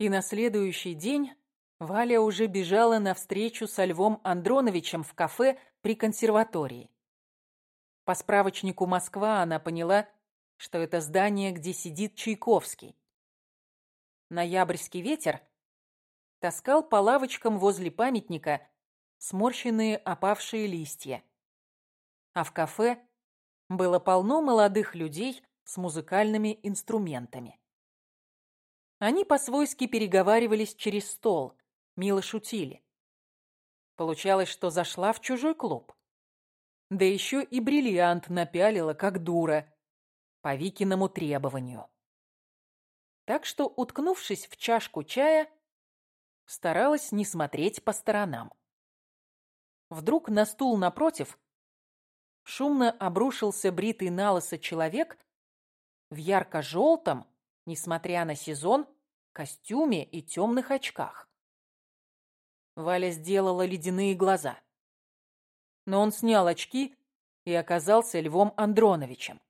И на следующий день Валя уже бежала навстречу со Львом Андроновичем в кафе при консерватории. По справочнику «Москва» она поняла, что это здание, где сидит Чайковский. Ноябрьский ветер таскал по лавочкам возле памятника сморщенные опавшие листья. А в кафе было полно молодых людей с музыкальными инструментами. Они по-свойски переговаривались через стол, мило шутили. Получалось, что зашла в чужой клуб. Да еще и бриллиант напялила, как дура, по Викиному требованию. Так что, уткнувшись в чашку чая, старалась не смотреть по сторонам. Вдруг на стул напротив шумно обрушился бритый налысо человек в ярко-желтом, несмотря на сезон, костюме и темных очках. Валя сделала ледяные глаза. Но он снял очки и оказался Львом Андроновичем.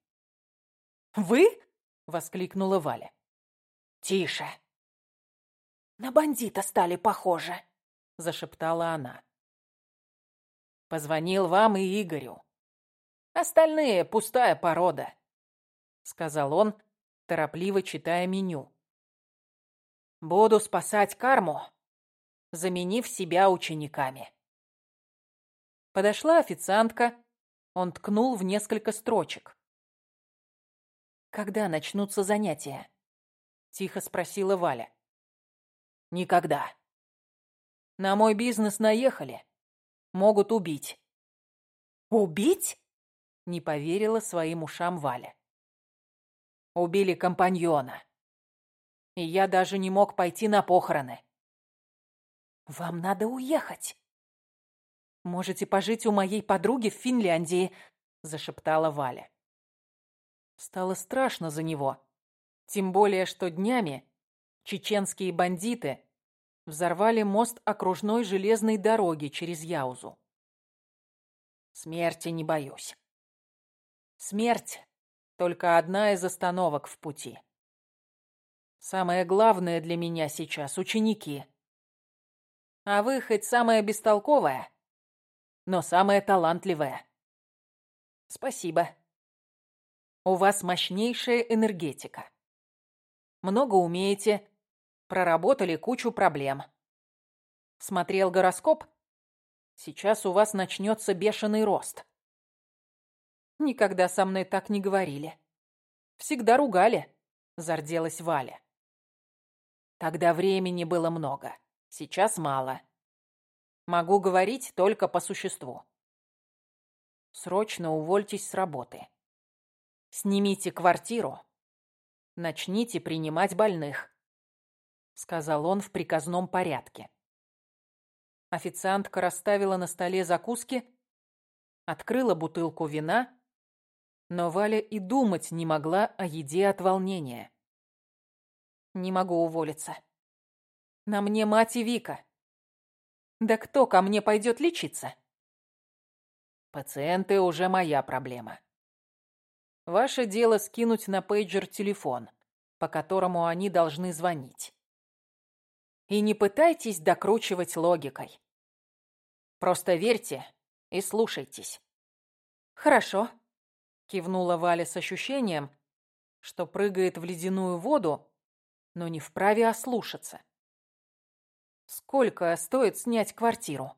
«Вы?» — воскликнула Валя. «Тише!» «На бандита стали похожи», — зашептала она. «Позвонил вам и Игорю. Остальные — пустая порода», — сказал он, торопливо читая меню. «Буду спасать карму, заменив себя учениками». Подошла официантка, он ткнул в несколько строчек. «Когда начнутся занятия?» — тихо спросила Валя. «Никогда. На мой бизнес наехали. Могут убить». «Убить?» — не поверила своим ушам Валя. Убили компаньона. И я даже не мог пойти на похороны. «Вам надо уехать». «Можете пожить у моей подруги в Финляндии», — зашептала Валя. Стало страшно за него. Тем более, что днями чеченские бандиты взорвали мост окружной железной дороги через Яузу. Смерти не боюсь. Смерть только одна из остановок в пути. Самое главное для меня сейчас — ученики. А вы хоть самая бестолковая, но самая талантливая. Спасибо. У вас мощнейшая энергетика. Много умеете, проработали кучу проблем. Смотрел гороскоп? Сейчас у вас начнется бешеный рост. Никогда со мной так не говорили. Всегда ругали, зарделась Валя. Тогда времени было много, сейчас мало. Могу говорить только по существу. Срочно увольтесь с работы. Снимите квартиру. Начните принимать больных, сказал он в приказном порядке. Официантка расставила на столе закуски, открыла бутылку вина но Валя и думать не могла о еде от волнения. Не могу уволиться. На мне мать и Вика. Да кто ко мне пойдет лечиться? Пациенты уже моя проблема. Ваше дело скинуть на пейджер телефон, по которому они должны звонить. И не пытайтесь докручивать логикой. Просто верьте и слушайтесь. Хорошо, Кивнула Валя с ощущением, что прыгает в ледяную воду, но не вправе ослушаться. Сколько стоит снять квартиру?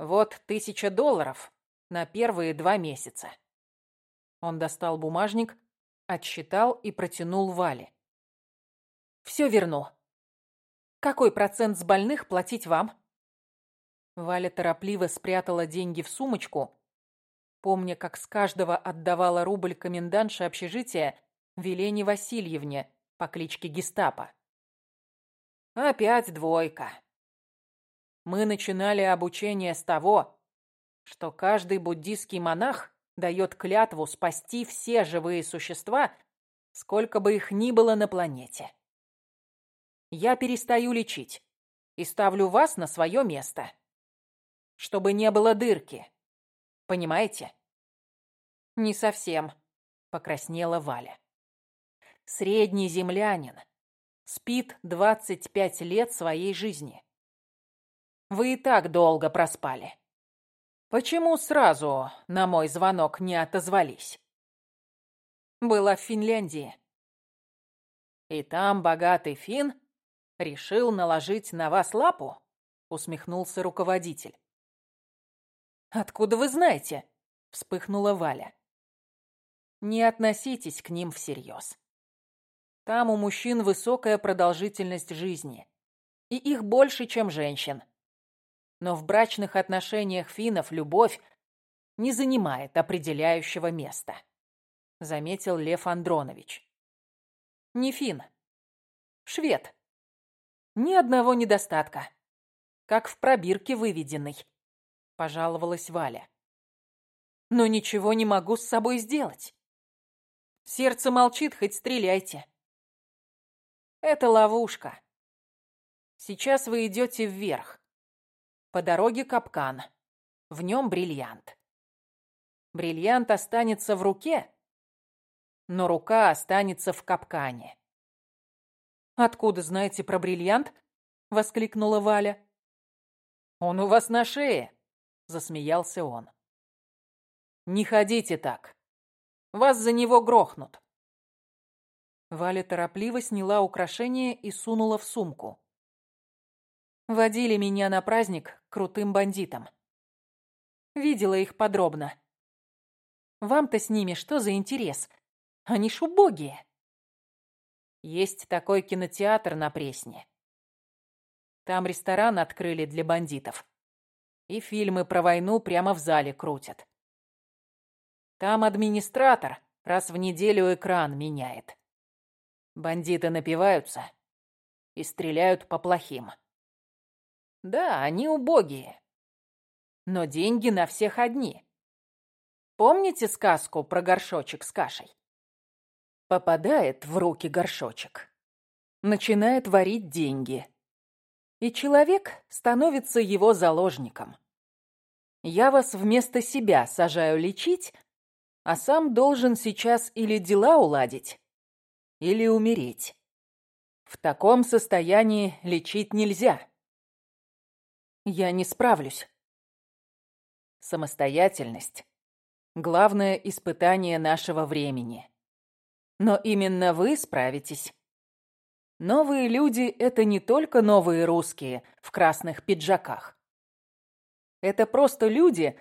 Вот тысяча долларов на первые два месяца. Он достал бумажник, отсчитал и протянул Вале. Все верну. Какой процент с больных платить вам? Валя торопливо спрятала деньги в сумочку помня, как с каждого отдавала рубль комендантша общежития Велене Васильевне по кличке Гестапо. Опять двойка. Мы начинали обучение с того, что каждый буддийский монах дает клятву спасти все живые существа, сколько бы их ни было на планете. Я перестаю лечить и ставлю вас на свое место, чтобы не было дырки, Понимаете? Не совсем, покраснела Валя. Средний землянин спит 25 лет своей жизни. Вы и так долго проспали. Почему сразу на мой звонок не отозвались? Была в Финляндии. И там богатый фин решил наложить на вас лапу? Усмехнулся руководитель. Откуда вы знаете? Вспыхнула Валя. Не относитесь к ним всерьез. Там у мужчин высокая продолжительность жизни. И их больше, чем женщин. Но в брачных отношениях финнов любовь не занимает определяющего места. Заметил Лев Андронович. Не фин. Швед. Ни одного недостатка. Как в пробирке выведенный. Пожаловалась Валя. Но ничего не могу с собой сделать. Сердце молчит, хоть стреляйте. Это ловушка. Сейчас вы идете вверх. По дороге капкан. В нем бриллиант. Бриллиант останется в руке, но рука останется в капкане. «Откуда знаете про бриллиант?» — воскликнула Валя. «Он у вас на шее», — засмеялся он. «Не ходите так. Вас за него грохнут». Валя торопливо сняла украшение и сунула в сумку. Водили меня на праздник крутым бандитам. Видела их подробно. Вам-то с ними что за интерес? Они ж убогие. Есть такой кинотеатр на Пресне. Там ресторан открыли для бандитов. И фильмы про войну прямо в зале крутят. Там администратор раз в неделю экран меняет. Бандиты напиваются и стреляют по плохим. Да, они убогие. Но деньги на всех одни. Помните сказку про горшочек с кашей? Попадает в руки горшочек. Начинает варить деньги. И человек становится его заложником. Я вас вместо себя сажаю лечить, а сам должен сейчас или дела уладить, или умереть. В таком состоянии лечить нельзя. Я не справлюсь. Самостоятельность — главное испытание нашего времени. Но именно вы справитесь. Новые люди — это не только новые русские в красных пиджаках. Это просто люди,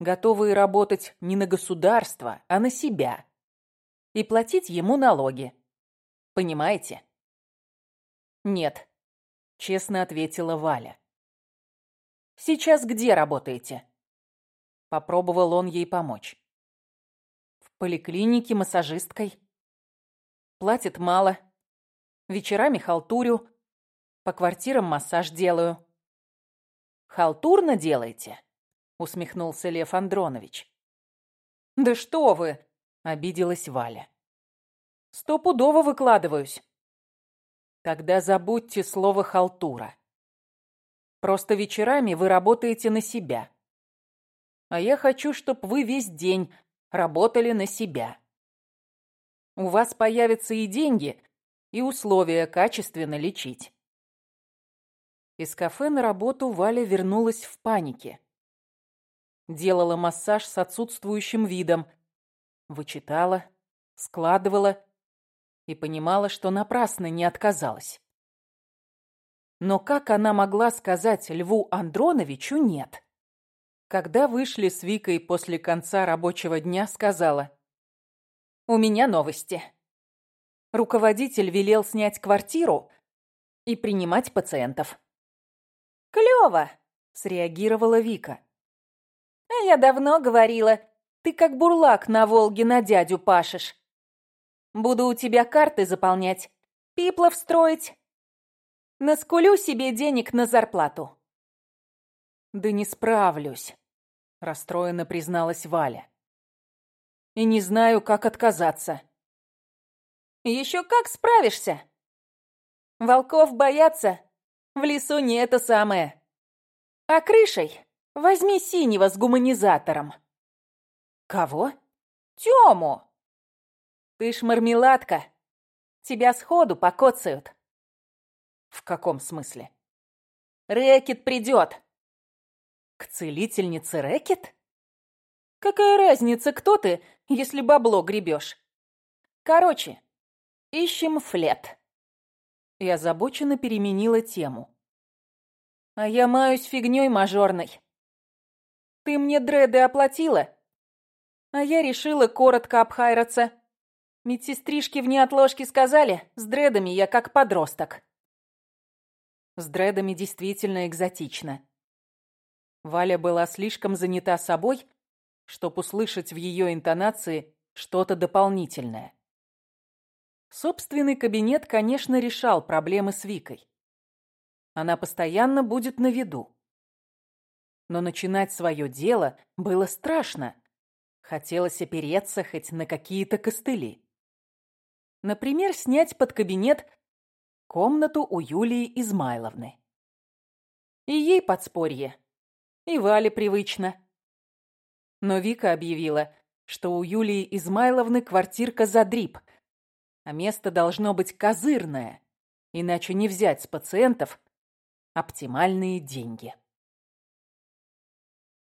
готовые работать не на государство, а на себя. И платить ему налоги. Понимаете? Нет, честно ответила Валя. Сейчас где работаете? Попробовал он ей помочь. В поликлинике массажисткой. Платит мало. Вечерами халтурю. По квартирам массаж делаю. Халтурно делаете? Усмехнулся Лев Андронович. Да что вы! Обиделась Валя. Стопудово выкладываюсь. Тогда забудьте слово «халтура». Просто вечерами вы работаете на себя. А я хочу, чтобы вы весь день работали на себя. У вас появятся и деньги, и условия качественно лечить. Из кафе на работу Валя вернулась в панике. Делала массаж с отсутствующим видом. Вычитала, складывала и понимала, что напрасно не отказалась. Но как она могла сказать Льву Андроновичу «нет»? Когда вышли с Викой после конца рабочего дня, сказала у меня новости. Руководитель велел снять квартиру и принимать пациентов. «Клёво!» — среагировала Вика. «А я давно говорила, ты как бурлак на Волге на дядю пашешь. Буду у тебя карты заполнять, пиплов строить. Наскулю себе денег на зарплату». «Да не справлюсь», — расстроенно призналась Валя и не знаю, как отказаться. Еще как справишься? Волков боятся, в лесу не это самое. А крышей возьми синего с гуманизатором. Кого? Тему. Ты ж мармеладка. Тебя сходу покоцают. В каком смысле? Рэкет придет. К целительнице Рэкет? Какая разница, кто ты, если бабло гребешь? Короче, ищем флет. И озабоченно переменила тему. А я маюсь фигней мажорной. Ты мне дреды оплатила? А я решила коротко обхайраться. Медсестришки в неотложке сказали, с дредами я как подросток. С дредами действительно экзотично. Валя была слишком занята собой, чтобы услышать в ее интонации что-то дополнительное. Собственный кабинет, конечно, решал проблемы с Викой. Она постоянно будет на виду. Но начинать свое дело было страшно. Хотелось опереться хоть на какие-то костыли. Например, снять под кабинет комнату у Юлии Измайловны. И ей подспорье, и Вале привычно. Но Вика объявила, что у Юлии Измайловны квартирка за дрип, а место должно быть козырное, иначе не взять с пациентов оптимальные деньги.